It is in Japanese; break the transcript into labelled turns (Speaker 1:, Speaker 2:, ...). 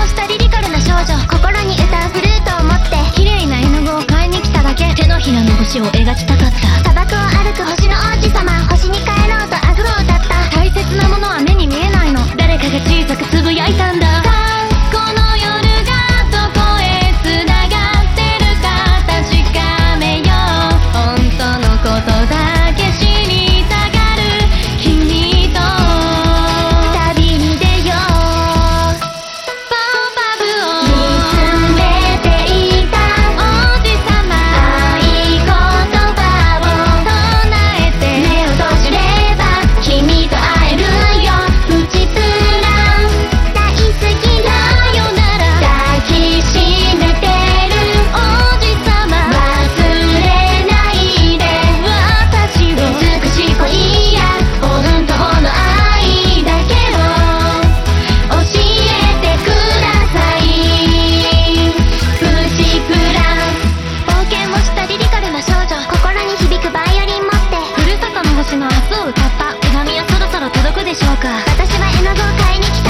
Speaker 1: した
Speaker 2: リリカルな少女心に歌うフルートを持って
Speaker 1: 綺麗な絵の具を買いに来ただけ。手のひら
Speaker 2: の星を描きたくかっ
Speaker 1: ぱ手紙はそろそろ届くでしょうか。
Speaker 2: 私は絵の具を買いに来